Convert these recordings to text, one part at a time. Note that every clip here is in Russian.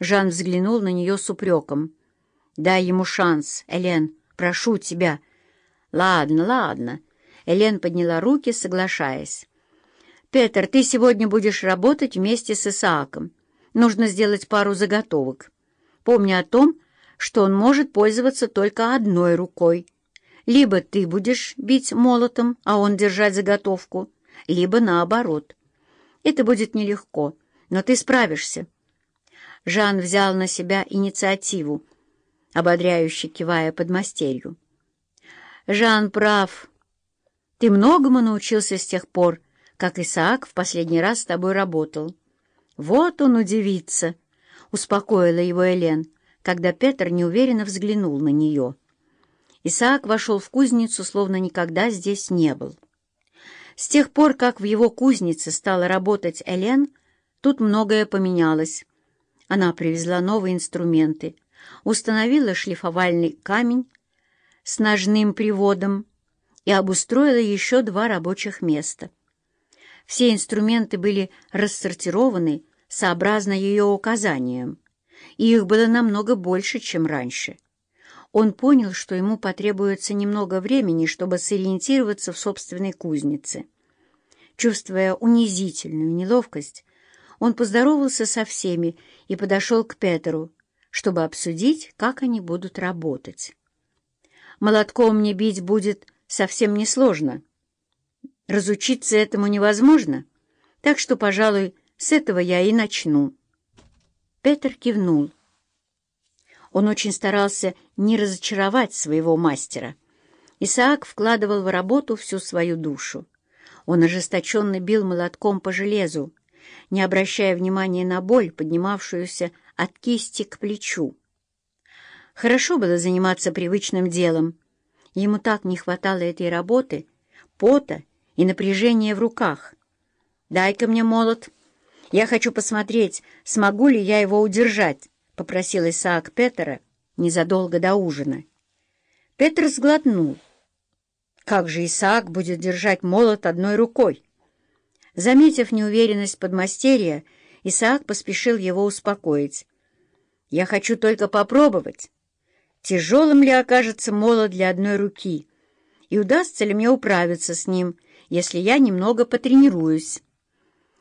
Жан взглянул на нее с упреком. «Дай ему шанс, Элен, прошу тебя». «Ладно, ладно». Элен подняла руки, соглашаясь. «Петер, ты сегодня будешь работать вместе с Исааком. Нужно сделать пару заготовок. Помни о том, что он может пользоваться только одной рукой. Либо ты будешь бить молотом, а он держать заготовку, либо наоборот. Это будет нелегко, но ты справишься. Жан взял на себя инициативу, ободряюще кивая под мастерью. «Жан прав. Ты многому научился с тех пор, как Исаак в последний раз с тобой работал. Вот он удивится», — успокоила его Элен, когда Петр неуверенно взглянул на нее. Исаак вошел в кузницу, словно никогда здесь не был. С тех пор, как в его кузнице стала работать Элен, тут многое поменялось. Она привезла новые инструменты, установила шлифовальный камень с ножным приводом и обустроила еще два рабочих места. Все инструменты были рассортированы сообразно ее указаниям, и их было намного больше, чем раньше. Он понял, что ему потребуется немного времени, чтобы сориентироваться в собственной кузнице. Чувствуя унизительную неловкость, он поздоровался со всеми и подошел к Петру, чтобы обсудить, как они будут работать. «Молотком мне бить будет совсем несложно. Разучиться этому невозможно, так что, пожалуй, с этого я и начну». Петр кивнул. Он очень старался не разочаровать своего мастера. Исаак вкладывал в работу всю свою душу. Он ожесточенно бил молотком по железу, не обращая внимания на боль, поднимавшуюся от кисти к плечу. Хорошо было заниматься привычным делом. Ему так не хватало этой работы, пота и напряжения в руках. «Дай-ка мне молот. Я хочу посмотреть, смогу ли я его удержать». — попросил Исаак Петера незадолго до ужина. Петр сглотнул. Как же Исаак будет держать молот одной рукой? Заметив неуверенность подмастерья, Исаак поспешил его успокоить. «Я хочу только попробовать, тяжелым ли окажется молот для одной руки, и удастся ли мне управиться с ним, если я немного потренируюсь».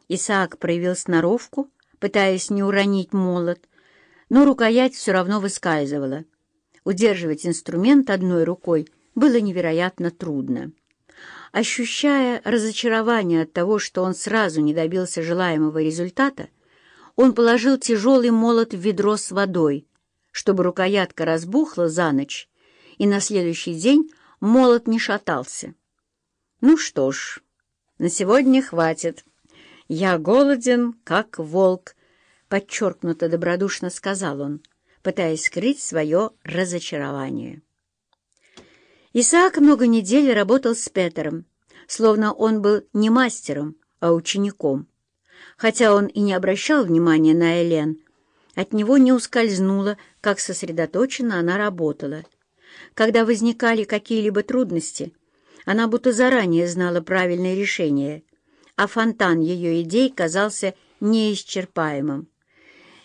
Исаак проявил сноровку, пытаясь не уронить молот, но рукоять все равно выскальзывала. Удерживать инструмент одной рукой было невероятно трудно. Ощущая разочарование от того, что он сразу не добился желаемого результата, он положил тяжелый молот в ведро с водой, чтобы рукоятка разбухла за ночь, и на следующий день молот не шатался. «Ну что ж, на сегодня хватит. Я голоден, как волк», подчеркнуто добродушно сказал он, пытаясь скрыть свое разочарование. Исаак много недель работал с Петером, словно он был не мастером, а учеником. Хотя он и не обращал внимания на Элен, от него не ускользнуло, как сосредоточенно она работала. Когда возникали какие-либо трудности, она будто заранее знала правильное решение, а фонтан ее идей казался неисчерпаемым.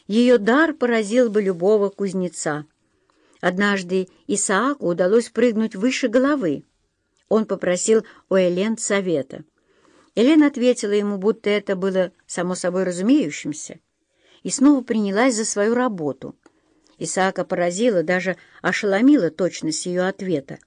Ее дар поразил бы любого кузнеца. Однажды Исааку удалось прыгнуть выше головы. Он попросил у Элен совета. Элен ответила ему, будто это было само собой разумеющимся, и снова принялась за свою работу. Исаака поразила, даже ошеломила точность ее ответа.